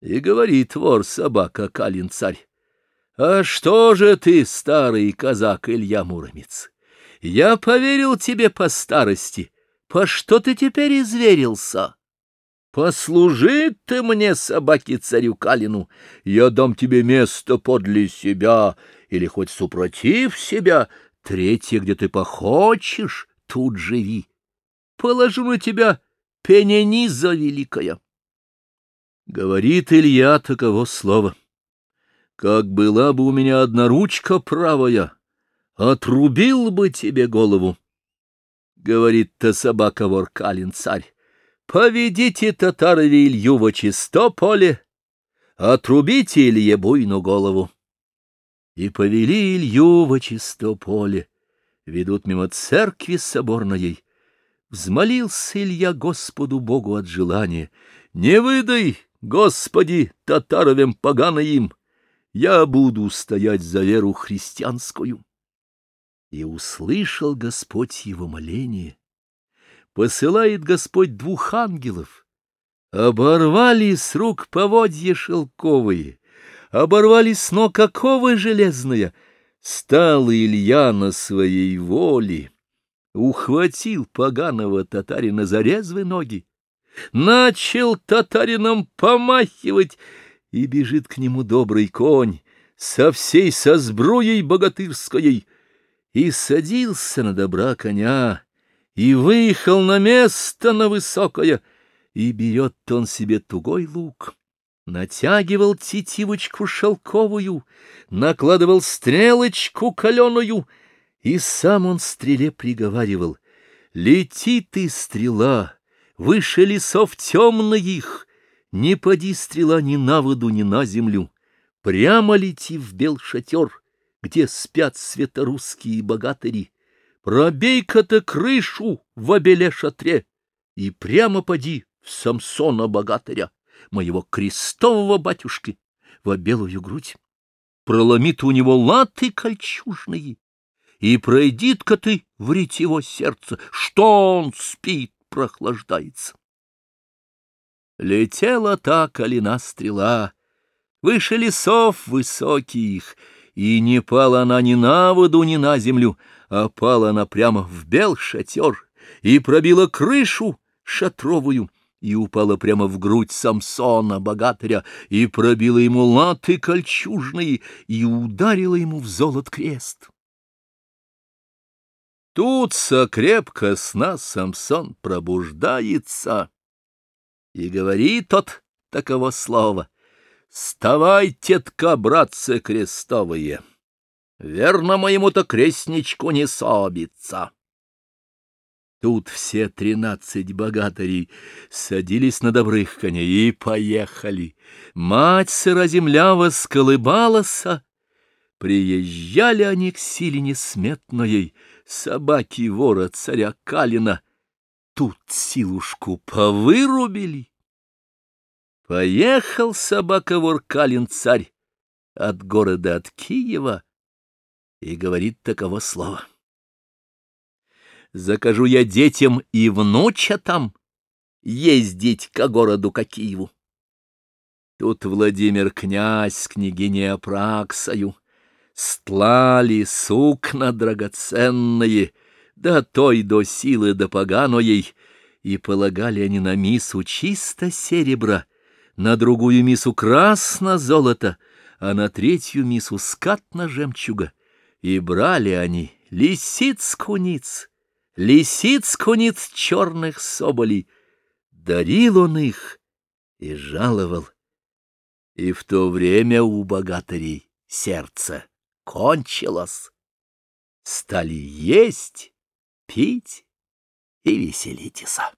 И говорит вор-собака Калин-царь, «А что же ты, старый казак Илья Муромец? Я поверил тебе по старости, по что ты теперь изверился? Послужи ты мне, собаке-царю Калину, я дам тебе место подле себя, или хоть супротив себя, третье, где ты похочешь, тут живи. Положу на тебя пенениза великая». Говорит Илья таково слово. Как была бы у меня одна ручка правая, отрубил бы тебе голову. Говорит-то собака-вор Калин-царь, поведите татарове Илью во чисто поле, отрубите Илье буйну голову. И повели Илью во чисто поле, ведут мимо церкви соборной. Взмолился Илья Господу Богу от желания, не выдай, Господи, татаровем поганым, я буду стоять за веру христианскую. И услышал Господь его моление. Посылает Господь двух ангелов. Оборвали с рук поводья шелковые, оборвали с ног оковы железные. Стал Илья на своей воле, ухватил поганого татарина за резвые ноги, начал татарином помахивать, и бежит к нему добрый конь со всей со сбруей богатырской, и садился на добра коня, и выехал на место на высокое, и берет он себе тугой лук, натягивал тетивочку шелковую, накладывал стрелочку каленую, и сам он стреле приговаривал — Лети ты, стрела, выше лесов темных, не поди стрела ни на воду, ни на землю, прямо лети в бел шатер, где спят светорусские богатыри, пробей-ка-то крышу в обеле шатре и прямо поди в Самсона-богатыря, моего крестового батюшки, в белую грудь. Проломит у него латы кольчужные, и пройдит-ка ты в его сердце, что он спит прохлаждается. Летела та калина стрела, выше лесов высоких, и не пала она ни на воду, ни на землю, а пала она прямо в бел шатер и пробила крышу шатровую, и упала прямо в грудь Самсона, богатыря, и пробила ему латы кольчужные, и ударила ему в золот крест. Тут крепко сна Самсон пробуждается, и говорит тот таково слово. «Вставайте-тка, братцы крестовые! Верно моему-то крестничку не собится!» Тут все тринадцать богатырей садились на добрых коней и поехали. Мать сыра земля восколыбалась, Приезжали они к силе несметной, собаки вора царя Калина. Тут силушку повырубили. Поехал собака-вор Калин-царь от города от Киева и говорит таково слово. Закажу я детям и внучатам ездить к городу к Киеву. Тут Владимир князь с княгиней Апраксою стлали сукна драгоценные, да той до силы до поганой, и полагали они на мису чисто серебра, на другую мису красно-золото, а на третью мису скатно-жемчуга. И брали они лисиц-куниц, лисиц-куниц черных соболей. Дарил он их и жаловал. И в то время у богатырей сердце кончилось. Стали есть, пить и веселиться.